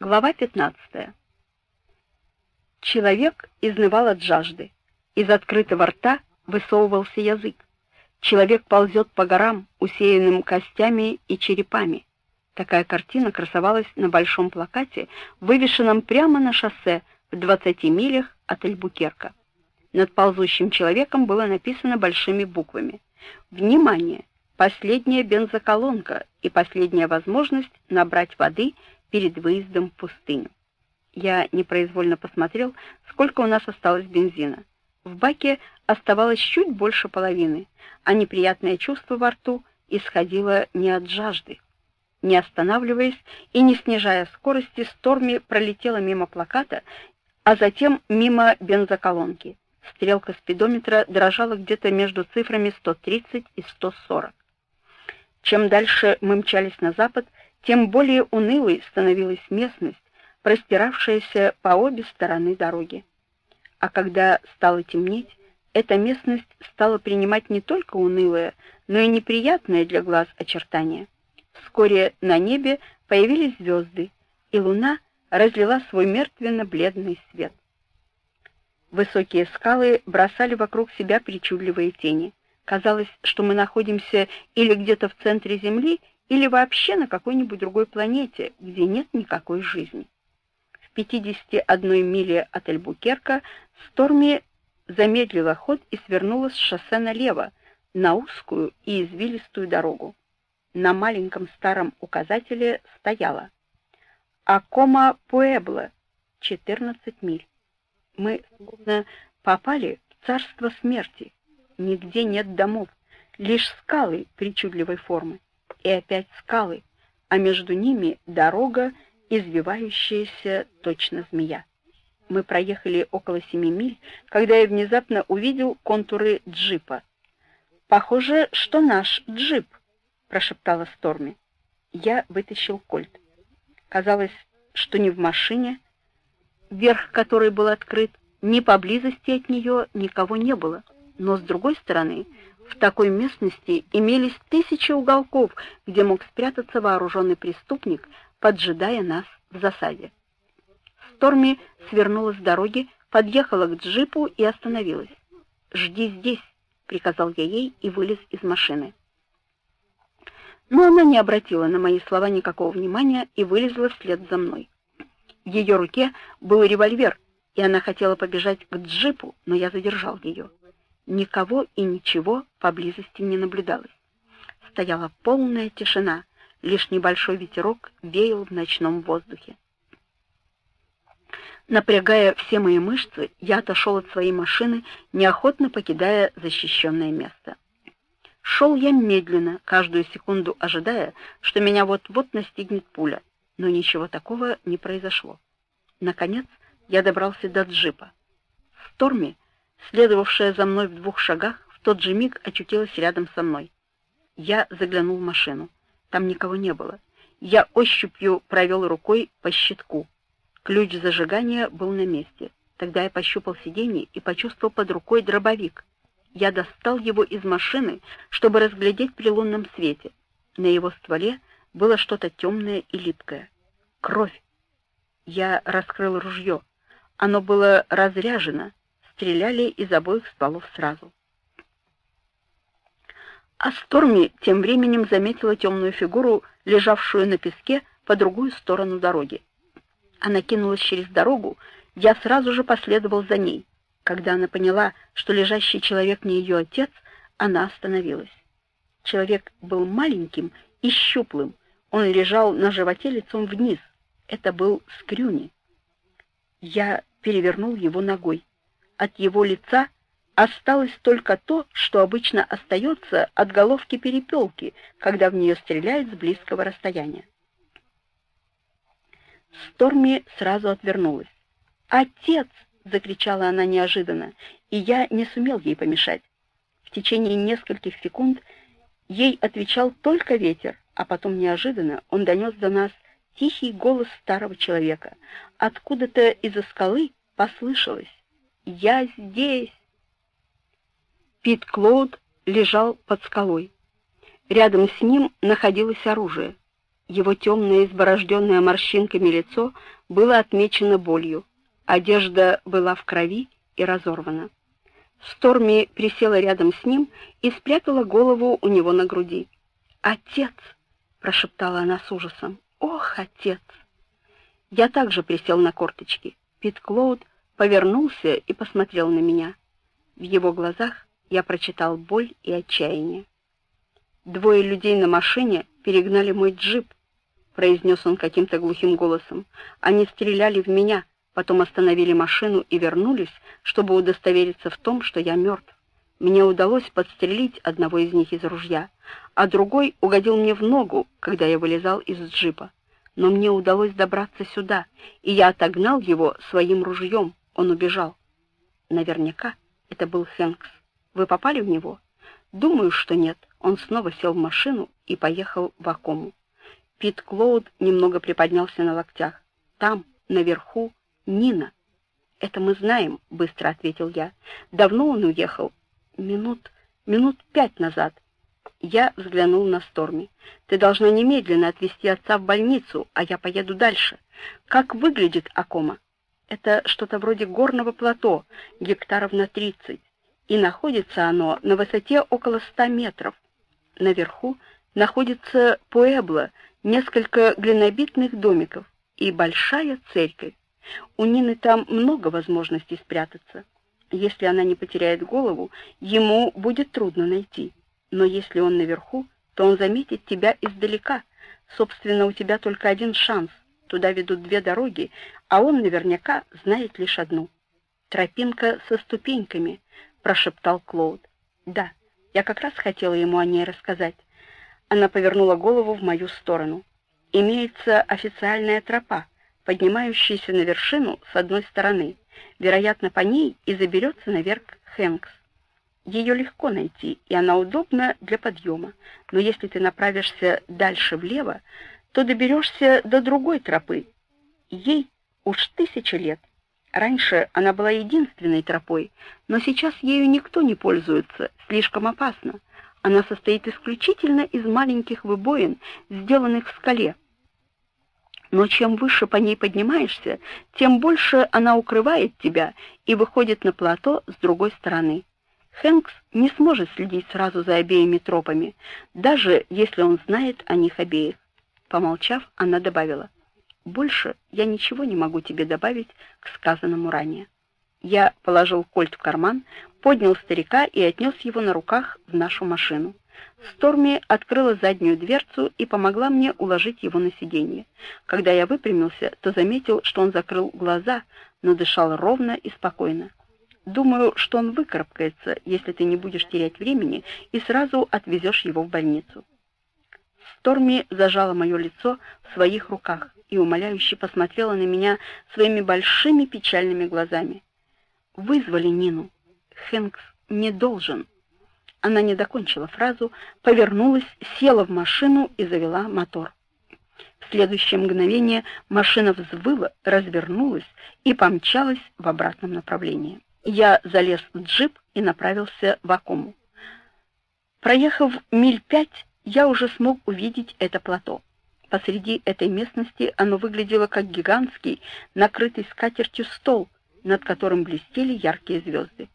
Глава 15. Человек изнывал от жажды. Из открытого рта высовывался язык. Человек ползет по горам, усеянным костями и черепами. Такая картина красовалась на большом плакате, вывешенном прямо на шоссе в 20 милях от Альбукерка. Над ползущим человеком было написано большими буквами: "Внимание! Последняя бензоколонка и последняя возможность набрать воды перед выездом в пустыню. Я непроизвольно посмотрел, сколько у нас осталось бензина. В баке оставалось чуть больше половины, а неприятное чувство во рту исходило не от жажды. Не останавливаясь и не снижая скорости, Сторми пролетела мимо плаката, а затем мимо бензоколонки. Стрелка спидометра дрожала где-то между цифрами 130 и 140. Чем дальше мы мчались на запад, тем более унылой становилась местность, простиравшаяся по обе стороны дороги. А когда стало темнеть, эта местность стала принимать не только унылое, но и неприятное для глаз очертания. Вскоре на небе появились звезды, и луна разлила свой мертвенно-бледный свет. Высокие скалы бросали вокруг себя причудливые тени. Казалось, что мы находимся или где-то в центре Земли, или вообще на какой-нибудь другой планете, где нет никакой жизни. В 51 миле от Альбукерка Сторми замедлила ход и свернула с шоссе налево, на узкую и извилистую дорогу. На маленьком старом указателе стояло Акома Пуэбло, 14 миль. Мы словно попали в царство смерти. Нигде нет домов, лишь скалы причудливой формы и опять скалы, а между ними дорога, извивающаяся точно змея. Мы проехали около семи миль, когда я внезапно увидел контуры джипа. Похоже, что наш джип, прошептала Сторми. Я вытащил кольт. Казалось, что ни в машине, верх которой был открыт, ни поблизости от нее никого не было. Но с другой стороны, в такой местности имелись тысячи уголков, где мог спрятаться вооруженный преступник, поджидая нас в засаде. Сторми свернула с дороги, подъехала к джипу и остановилась. "Жди здесь", приказал я ей и вылез из машины. Но она не обратила на мои слова никакого внимания и вылезла вслед за мной. В ее руке был револьвер, и она хотела побежать к джипу, но я задержал ее. Никого и ничего поблизости не наблюдалось. Стояла полная тишина, лишь небольшой ветерок веял в ночном воздухе. Напрягая все мои мышцы, я отошел от своей машины, неохотно покидая защищенное место. Шел я медленно, каждую секунду ожидая, что меня вот-вот настигнет пуля, но ничего такого не произошло. Наконец, я добрался до джипа. В Сторми следовавшая за мной в двух шагах, в тот же миг очутилась рядом со мной. Я заглянул в машину. Там никого не было. Я ощупью провел рукой по щитку. Ключ зажигания был на месте. Тогда я пощупал сиденье и почувствовал под рукой дробовик. Я достал его из машины, чтобы разглядеть при лунном свете. На его стволе было что-то темное и липкое. Кровь. Я раскрыл ружье. Оно было разряжено, стреляли из обоих стволов сразу. А Сторми тем временем заметила темную фигуру, лежавшую на песке по другую сторону дороги. Она кинулась через дорогу, я сразу же последовал за ней. Когда она поняла, что лежащий человек не ее отец, она остановилась. Человек был маленьким и щуплым. Он лежал на животе лицом вниз. Это был Скрюни. Я перевернул его ногой от его лица осталось только то, что обычно остается от головки перепелки, когда в нее стреляют с близкого расстояния. Сторми сразу отвернулась. "Отец!" закричала она неожиданно, и я не сумел ей помешать. В течение нескольких секунд ей отвечал только ветер, а потом неожиданно он донес до нас тихий голос старого человека. Откуда-то из-за скалы послышалось: я здесь. Пит Клоуд лежал под скалой. Рядом с ним находилось оружие. Его темное, изборожденное морщинками лицо было отмечено болью. Одежда была в крови и разорвана. Сторми присела рядом с ним и спрятала голову у него на груди. «Отец!» — прошептала она с ужасом. «Ох, отец!» Я также присел на корточки. Пит Клоуд повернулся и посмотрел на меня. В его глазах я прочитал боль и отчаяние. Двое людей на машине перегнали мой джип, произнес он каким-то глухим голосом. Они стреляли в меня, потом остановили машину и вернулись, чтобы удостовериться в том, что я мертв. Мне удалось подстрелить одного из них из ружья, а другой угодил мне в ногу, когда я вылезал из джипа. Но мне удалось добраться сюда, и я отогнал его своим ружьем. Он убежал. Наверняка это был Хэнкс. Вы попали в него? Думаю, что нет. Он снова сел в машину и поехал в Акому. Пит Клоуд немного приподнялся на локтях. Там, наверху, Нина. Это мы знаем, быстро ответил я. Давно он уехал? Минут, минут пять назад. Я взглянул на Сторми. Ты должна немедленно отвезти отца в больницу, а я поеду дальше. Как выглядит Акома? Это что-то вроде горного плато, гектаров на тридцать, и находится оно на высоте около ста метров. Наверху находится Пуэбло, несколько глинобитных домиков и большая церковь. У Нины там много возможностей спрятаться. Если она не потеряет голову, ему будет трудно найти. Но если он наверху, то он заметит тебя издалека. Собственно, у тебя только один шанс. Туда ведут две дороги, а он наверняка знает лишь одну. Тропинка со ступеньками, прошептал Клоуд. Да, я как раз хотела ему о ней рассказать. Она повернула голову в мою сторону. Имеется официальная тропа, поднимающаяся на вершину с одной стороны. Вероятно, по ней и заберется наверх Хэнкс. Ее легко найти, и она удобна для подъема. Но если ты направишься дальше влево, то доберешься до другой тропы. Ей уж тысяча лет. Раньше она была единственной тропой, но сейчас ею никто не пользуется, слишком опасно. Она состоит исключительно из маленьких выбоин, сделанных в скале. Но чем выше по ней поднимаешься, тем больше она укрывает тебя и выходит на плато с другой стороны. Хэнкс не сможет следить сразу за обеими тропами, даже если он знает о них обеих. Помолчав, она добавила: "Больше я ничего не могу тебе добавить к сказанному ранее". Я положил кольт в карман, поднял старика и отнес его на руках в нашу машину. Сторми открыла заднюю дверцу и помогла мне уложить его на сиденье. Когда я выпрямился, то заметил, что он закрыл глаза, но дышал ровно и спокойно. Думаю, что он выкарабкается, если ты не будешь терять времени и сразу отвезешь его в больницу. Сторми зажала мое лицо в своих руках и умоляюще посмотрела на меня своими большими печальными глазами. Вызвали Нину. Хэнкс не должен. Она не докончила фразу, повернулась, села в машину и завела мотор. В следующее мгновение машина взвыла, развернулась и помчалась в обратном направлении. Я залез в джип и направился в Акому. Проехав миль пять, я уже смог увидеть это плато. Посреди этой местности оно выглядело как гигантский, накрытый скатертью стол, над которым блестели яркие звезды.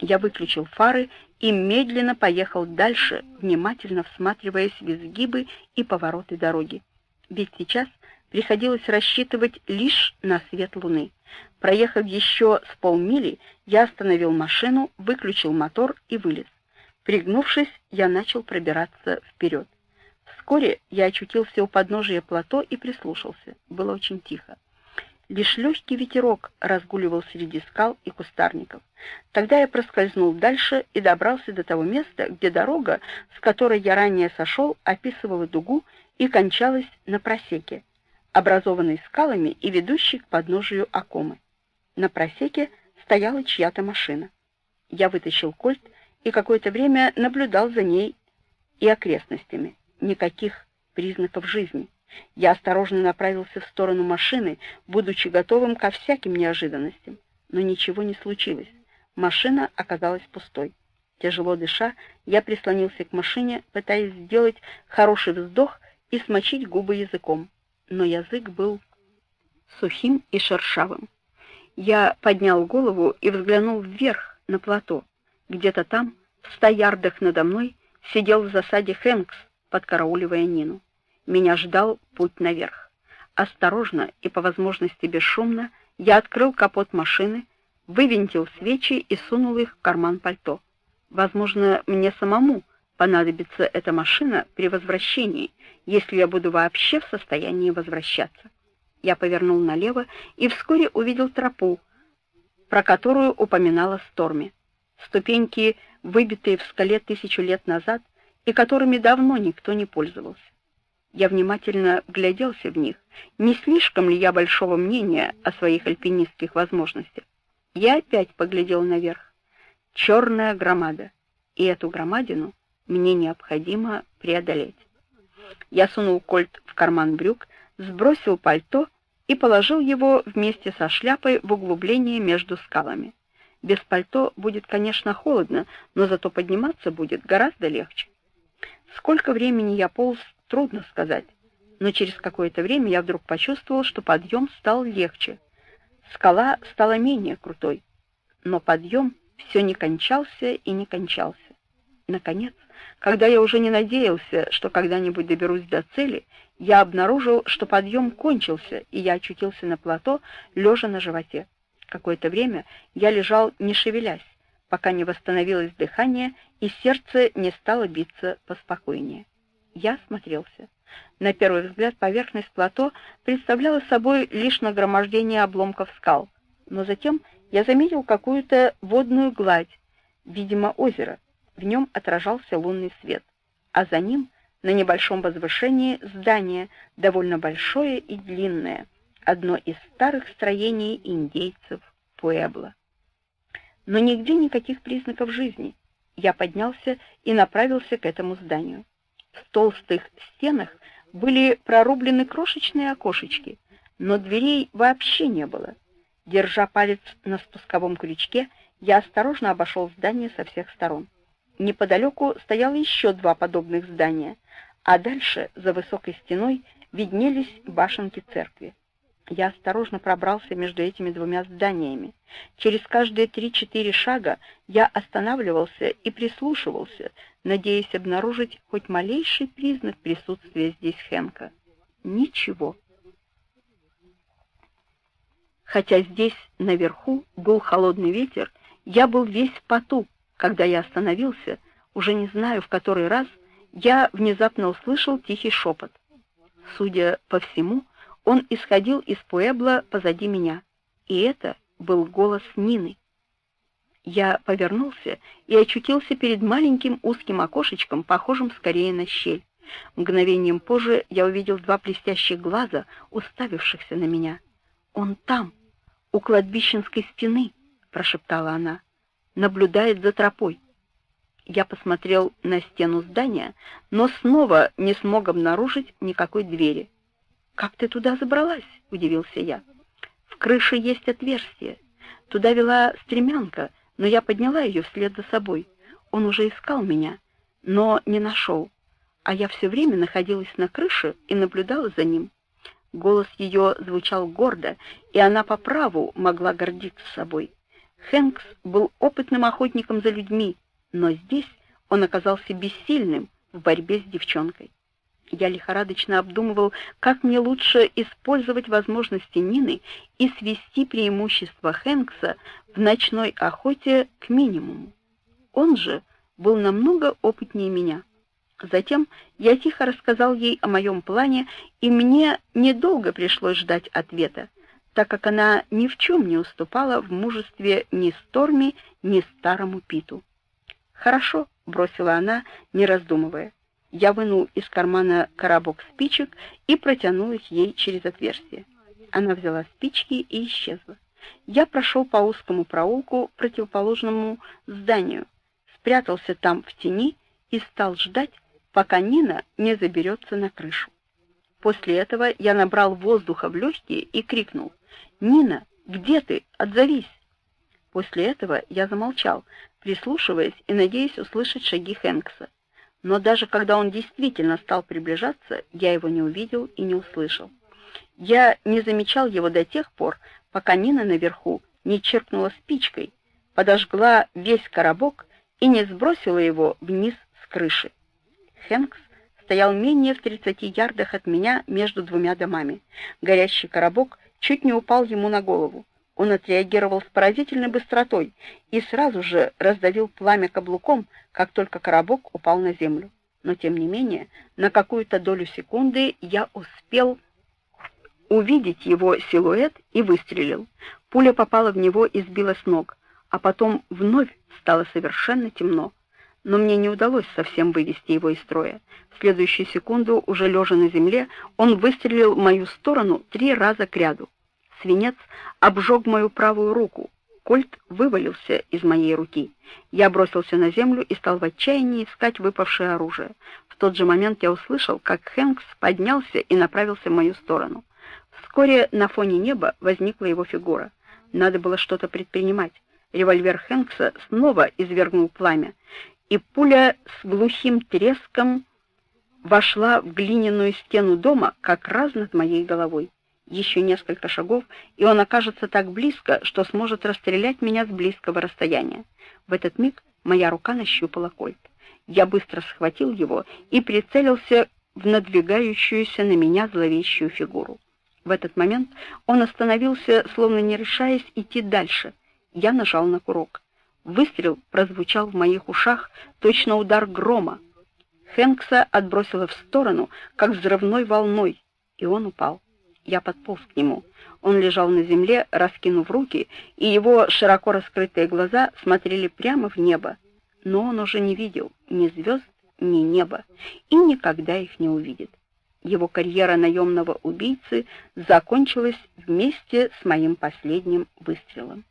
Я выключил фары и медленно поехал дальше, внимательно всматриваясь в изгибы и повороты дороги. Ведь сейчас приходилось рассчитывать лишь на свет луны. Проехав еще с полмили, я остановил машину, выключил мотор и вылез. Пригнувшись, я начал пробираться вперед. Вскоре я очутился у подножия плато и прислушался. Было очень тихо. Лишь легкий ветерок разгуливал среди скал и кустарников. Тогда я проскользнул дальше и добрался до того места, где дорога, с которой я ранее сошел, описывала дугу и кончалась на просеке, образованной скалами и ведущей к подножию Акомы. На просеке стояла чья-то машина. Я вытащил кольт и какое-то время наблюдал за ней и окрестностями. Никаких признаков жизни. Я осторожно направился в сторону машины, будучи готовым ко всяким неожиданностям, но ничего не случилось. Машина оказалась пустой. Тяжело дыша, я прислонился к машине, пытаясь сделать хороший вздох и смочить губы языком, но язык был сухим и шершавым. Я поднял голову и взглянул вверх на плато. Где-то там, в ста ярдах надо мной, сидел в засаде Хэнкс, подкарауливая Нину. Меня ждал путь наверх. Осторожно и по возможности бесшумно я открыл капот машины, вывинтил свечи и сунул их в карман пальто. Возможно, мне самому понадобится эта машина при возвращении, если я буду вообще в состоянии возвращаться. Я повернул налево и вскоре увидел тропу, про которую упоминала Сторми. Ступеньки, выбитые в скале тысячу лет назад и которыми давно никто не пользовался. Я внимательно вгляделся в них. Не слишком ли я большого мнения о своих альпинистских возможностях? Я опять поглядел наверх. Черная громада. И эту громадину мне необходимо преодолеть. Я сунул кольт в карман брюк, сбросил пальто и положил его вместе со шляпой в углубление между скалами. Без пальто будет, конечно, холодно, но зато подниматься будет гораздо легче. Сколько времени я полз, трудно сказать, но через какое-то время я вдруг почувствовал, что подъем стал легче. Скала стала менее крутой, но подъем все не кончался и не кончался. Наконец, когда я уже не надеялся, что когда-нибудь доберусь до цели, я обнаружил, что подъем кончился, и я очутился на плато, лежа на животе. Какое-то время я лежал, не шевелясь, пока не восстановилось дыхание и сердце не стало биться поспокойнее. Я смотрелся. На первый взгляд поверхность плато представляла собой лишь нагромождение обломков скал, но затем я заметил какую-то водную гладь, видимо, озеро, в нем отражался лунный свет, а за ним на небольшом возвышении здание, довольно большое и длинное, одно из старых строений индейцев Пуэбло. Но нигде никаких признаков жизни. Я поднялся и направился к этому зданию. В толстых стенах были прорублены крошечные окошечки, но дверей вообще не было. Держа палец на спусковом крючке, я осторожно обошел здание со всех сторон. Неподалеку стояло еще два подобных здания, а дальше, за высокой стеной, виднелись башенки церкви. Я осторожно пробрался между этими двумя зданиями. Через каждые три-четыре шага я останавливался и прислушивался, надеясь обнаружить хоть малейший признак присутствия здесь Хенка. Ничего. Хотя здесь, наверху, был холодный ветер, я был весь в поту, когда я остановился, уже не знаю в который раз, я внезапно услышал тихий шепот. Судя по всему, он исходил из Пуэбла позади меня, и это был голос Нины. Я повернулся и очутился перед маленьким узким окошечком, похожим скорее на щель. Мгновением позже я увидел два блестящих глаза, уставившихся на меня. «Он там, у кладбищенской стены», — прошептала она наблюдает за тропой. Я посмотрел на стену здания, но снова не смог обнаружить никакой двери. «Как ты туда забралась?» — удивился я. «В крыше есть отверстие. Туда вела стремянка, но я подняла ее вслед за собой. Он уже искал меня, но не нашел. А я все время находилась на крыше и наблюдала за ним. Голос ее звучал гордо, и она по праву могла гордиться собой. Хэнкс был опытным охотником за людьми, но здесь он оказался бессильным в борьбе с девчонкой. Я лихорадочно обдумывал, как мне лучше использовать возможности Нины и свести преимущество Хэнкса в ночной охоте к минимуму. Он же был намного опытнее меня. Затем я тихо рассказал ей о моем плане, и мне недолго пришлось ждать ответа так как она ни в чем не уступала в мужестве ни Сторми, ни старому Питу. «Хорошо», — бросила она, не раздумывая. Я вынул из кармана коробок спичек и протянул их ей через отверстие. Она взяла спички и исчезла. Я прошел по узкому проулку противоположному зданию, спрятался там в тени и стал ждать, пока Нина не заберется на крышу. После этого я набрал воздуха в легкие и крикнул — «Нина, где ты? Отзовись!» После этого я замолчал, прислушиваясь и надеясь услышать шаги Хэнкса. Но даже когда он действительно стал приближаться, я его не увидел и не услышал. Я не замечал его до тех пор, пока Нина наверху не черкнула спичкой, подожгла весь коробок и не сбросила его вниз с крыши. Хэнкс стоял менее в 30 ярдах от меня между двумя домами. Горящий коробок чуть не упал ему на голову. Он отреагировал с поразительной быстротой и сразу же раздавил пламя каблуком, как только коробок упал на землю. Но тем не менее, на какую-то долю секунды я успел увидеть его силуэт и выстрелил. Пуля попала в него и сбила с ног, а потом вновь стало совершенно темно. Но мне не удалось совсем вывести его из строя. В следующую секунду, уже лежа на земле, он выстрелил в мою сторону три раза кряду. Свинец обжег мою правую руку. Кольт вывалился из моей руки. Я бросился на землю и стал в отчаянии искать выпавшее оружие. В тот же момент я услышал, как Хэнкс поднялся и направился в мою сторону. Вскоре на фоне неба возникла его фигура. Надо было что-то предпринимать. Револьвер Хэнкса снова извергнул пламя, и пуля с глухим треском вошла в глиняную стену дома как раз над моей головой. Еще несколько шагов, и он окажется так близко, что сможет расстрелять меня с близкого расстояния. В этот миг моя рука нащупала кольт. Я быстро схватил его и прицелился в надвигающуюся на меня зловещую фигуру. В этот момент он остановился, словно не решаясь идти дальше. Я нажал на курок. Выстрел прозвучал в моих ушах, точно удар грома. Хэнкса отбросило в сторону, как взрывной волной, и он упал. Я подполз к нему. Он лежал на земле, раскинув руки, и его широко раскрытые глаза смотрели прямо в небо. Но он уже не видел ни звезд, ни неба, и никогда их не увидит. Его карьера наемного убийцы закончилась вместе с моим последним выстрелом.